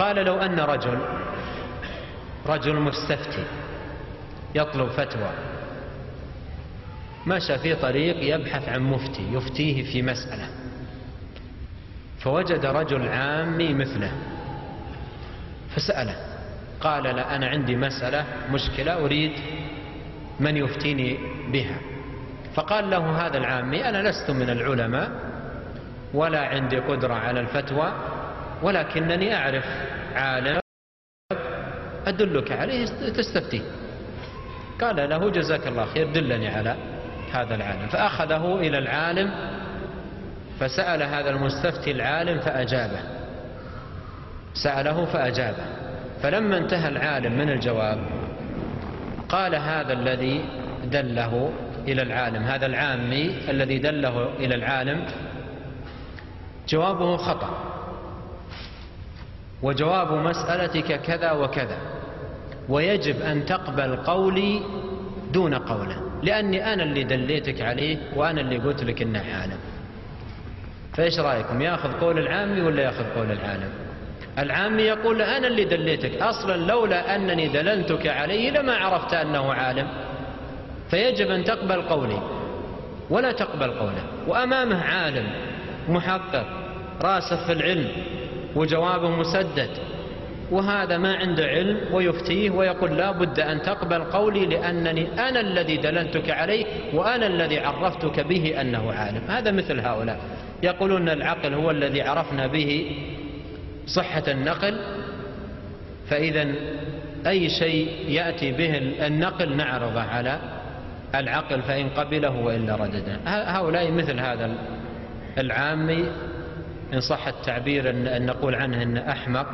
قال لو أن رجل رجل مستفتي يطلب فتوى مشى في طريق يبحث عن مفتي يفتيه في مسألة فوجد رجل عامي مثله فسأله قال لا أنا عندي مسألة مشكلة أريد من يفتيني بها. فقال له هذا العامي أنا لست من العلماء ولا عندي قدرة على الفتوى ولكنني أعرف عالم أدلك عليه تستفتيه قال له جزاك الله خير دلني على هذا العالم. فأخذه إلى العالم فسأل هذا المستفتي العالم فأجابه. سأله فأجابه. فلما انتهى العالم من الجواب قال هذا الذي دله إلى العالم هذا العامي الذي دله إلى العالم جوابه خطأ. وجواب مسألتك كذا وكذا. ويجب أن تقبل قولي دون قوله. لأني أنا اللي دليتك عليه وأنا اللي قلت لك إنه عالم فإيش رأيكم؟ يأخذ قول العامي ولا يأخذ قول العالم؟ العامي يقول أنا اللي دليتك. أصلا لولا أنني دللتك عليه لما عرفت أنه عالم. فيجب أن تقبل قولي ولا تقبل قوله. وأمامه عالم محقق راسخ في العلم وجوابه مسدد. وهذا ما عنده علم ويفتيه ويقول لا بد أن تقبل قولي لأنني أنا الذي دللتك عليه وأنا الذي عرفتك به أنه عالم. هذا مثل هؤلاء. يقولون العقل هو الذي عرفنا به صحة النقل فإذا أي شيء يأتي به النقل نعرضه على العقل فإن قبله وإلا ردده هؤلاء مثل هذا العامي إن صح التعبير أن نقول عنه أن أحمق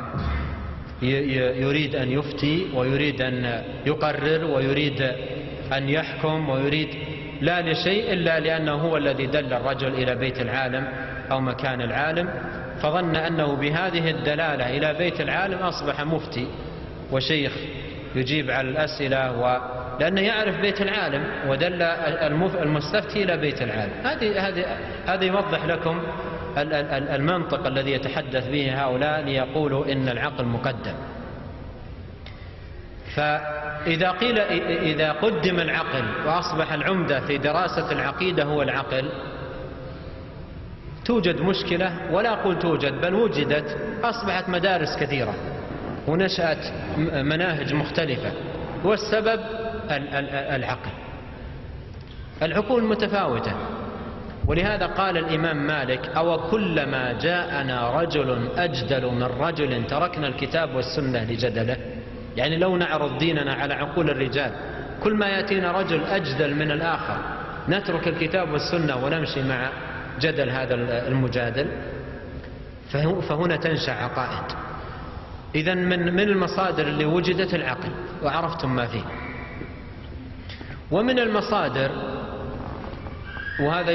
يريد أن يفتي ويريد أن يقرر ويريد أن يحكم ويريد لا لشيء إلا لأنه هو الذي دل الرجل إلى بيت العالم أو مكان العالم فظن أنه بهذه الدلالة إلى بيت العالم أصبح مفتي وشيخ يجيب على الأسئلة و... لأنه يعرف بيت العالم ودل المستفتي إلى بيت العالم. هذه هذه هذا يوضح لكم المنطق الذي يتحدث به هؤلاء ليقولوا إن العقل مقدم. فإذا قيل إذا قدم العقل وأصبح العمدة في دراسة العقيدة هو العقل توجد مشكلة ولا أقول توجد بل وجدت أصبحت مدارس كثيرة ونشأت مناهج مختلفة والسبب العقل. العقول متفاوتة. ولهذا قال الإمام مالك أو كلما جاءنا رجل أجدل من رجل تركنا الكتاب والسنة لجدله؟ يعني لو نعرض ديننا على عقول الرجال كل ما يأتينا رجل أجدل من الآخر نترك الكتاب والسنة ونمشي مع جدل هذا المجادل؟ فهنا تنشأ عقائد. إذا من من المصادر اللي وجدت العقل وعرفتم ما فيه. ومن المصادر وهذا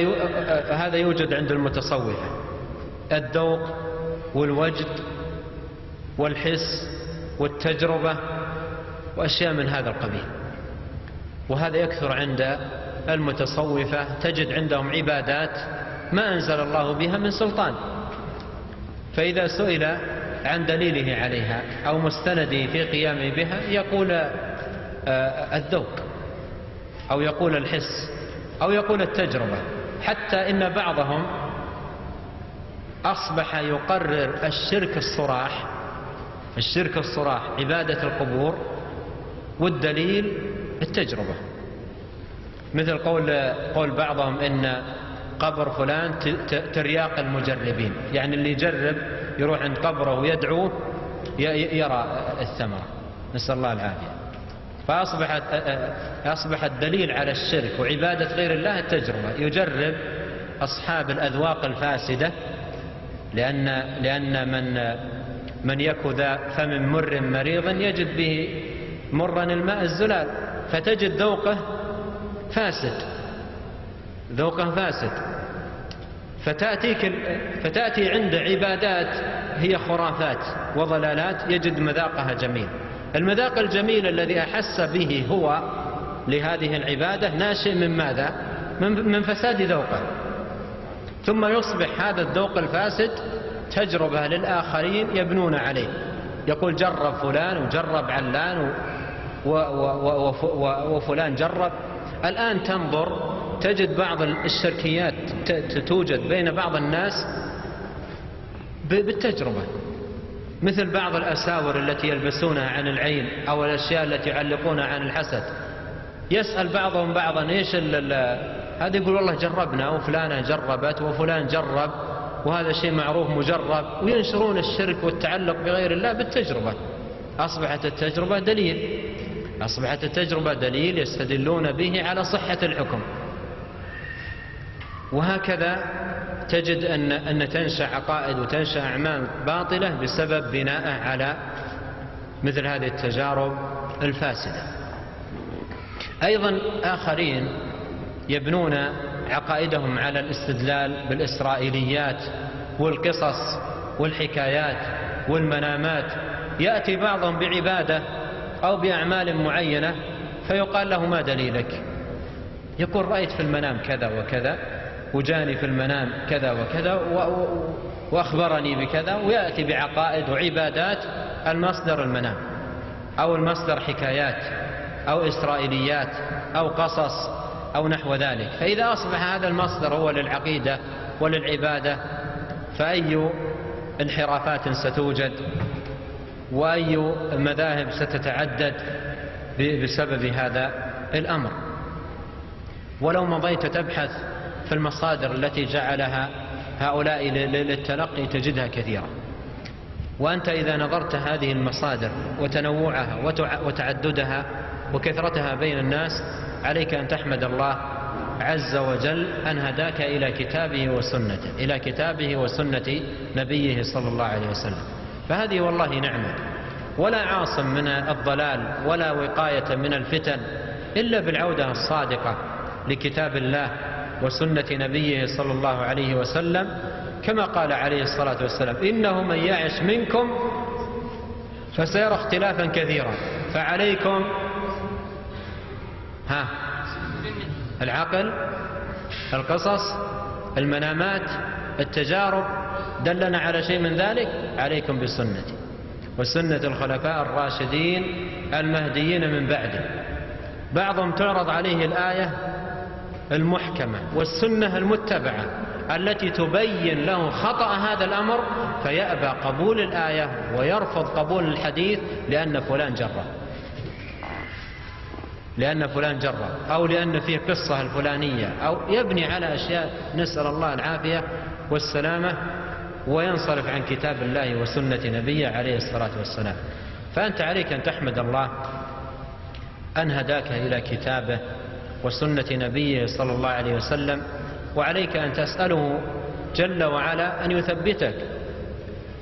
هذا يوجد عند المتصوفة. الذوق والوجد والحس والتجربة وأشياء من هذا القبيل. وهذا يكثر عند المتصوفة تجد عندهم عبادات ما أنزل الله بها من سلطان. فإذا سئل عن دليله عليها أو مستنده في قيامه بها يقول آه، الذوق أو يقول الحس. أو يقول التجربة حتى إن بعضهم أصبح يقرر الشرك الصراح. الشرك الصراح عبادة القبور والدليل التجربة. مثل قول قول بعضهم إن قبر فلان ترياق المجربين يعني اللي يجرب يروح عند قبره ويدعوه يرى الثمرة. نسأل الله العافية. فأصبحت أصبح الدليل على الشرك وعبادة غير الله التجربة. يجرب أصحاب الأذواق الفاسدة لأن لأن من من يك ذا فم مر مريضا يجد به مرا الماء الزلال فتجد ذوقه فاسد. ذوقه فاسد. فتأتيك فتأتي عند عبادات هي خرافات وضلالات يجد مذاقها جميل. المذاق الجميل الذي أحس به هو لهذه العبادة ناشئ من ماذا؟ من فساد ذوقه. ثم يصبح هذا الذوق الفاسد تجربة للآخرين يبنون عليه. يقول جرب فلان وجرب علان وفلان جرب. الآن تنظر تجد بعض الشركيات توجد بين بعض الناس بالتجربة. مثل بعض الأساور التي يلبسونها عن العين أو الأشياء التي يعلقونها عن الحسد. يسأل بعضهم بعضا إيش هذا يقول والله جربنا وفلانة جربت وفلان جرب وهذا شيء معروف مجرب. وينشرون الشرك والتعلق بغير الله بالتجربة. أصبحت التجربة دليل. أصبحت التجربة دليل يستدلون به على صحة الحكم. وهكذا تجد أن, أن تنشأ عقائد وتنشأ أعمال باطلة بسبب بناء على مثل هذه التجارب الفاسدة. أيضا آخرين يبنون عقائدهم على الاستدلال بالإسرائيليات والقصص والحكايات والمنامات. يأتي بعضهم بعبادة أو بأعمال معينة فيقال له ما دليلك؟ يقول رأيت في المنام كذا وكذا وجاني في المنام كذا وكذا وأخبرني بكذا ويأتي بعقائد وعبادات المصدر المنام أو المصدر حكايات أو إسرائيليات أو قصص أو نحو ذلك. فإذا أصبح هذا المصدر هو للعقيدة وللعبادة فأي انحرافات ستوجد وأي مذاهب ستتعدد بسبب هذا الأمر. ولو مضيت تبحث في المصادر التي جعلها هؤلاء للتلقي تجدها كثيرة. وأنت إذا نظرت هذه المصادر وتنوعها وتعددها وكثرتها بين الناس عليك أن تحمد الله عز وجل أن هداك إلى كتابه وسنته إلى كتابه وسنة نبيه صلى الله عليه وسلم. فهذه والله نعمة. ولا عاصم من الضلال ولا وقاية من الفتن إلا بالعودة الصادقة لكتاب الله وسنة نبيه صلى الله عليه وسلم كما قال عليه الصلاة والسلام إنه من يعش منكم فسيرى اختلافا كثيرا. فعليكم ها العقل القصص المنامات التجارب دلنا على شيء من ذلك؟ عليكم بسنتي. وسنة الخلفاء الراشدين المهديين من بعده. بعضهم تعرض عليه الآية المحكمة والسنة المتبعة التي تبين له خطأ هذا الأمر فيأبى قبول الآية ويرفض قبول الحديث لأن فلان جرب. لأن فلان جرب أو لأن فيه قصة الفلانية أو يبني على أشياء نسأل الله العافية والسلامة وينصرف عن كتاب الله وسنة نبيه عليه الصلاة والسلام. فأنت عليك أن تحمد الله أن هداك إلى كتابه وسنة نبيه صلى الله عليه وسلم وعليك أن تسأله جل وعلا أن يثبتك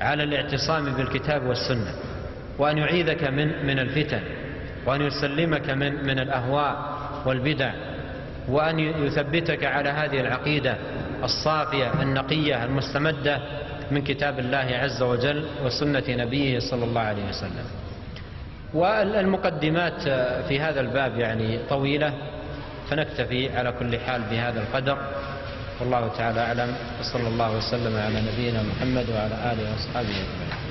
على الاعتصام بالكتاب والسنة وأن يعيذك من من الفتن وأن يسلمك من من الأهواء والبدع وأن يثبتك على هذه العقيدة الصافية النقية المستمدة من كتاب الله عز وجل وسنة نبيه صلى الله عليه وسلم. والمقدمات في هذا الباب يعني طويلة فنكتفي على كل حال بهذا القدر. والله تعالى أعلم وصلى الله وسلم على نبينا محمد وعلى آله وأصحابه أجمعين.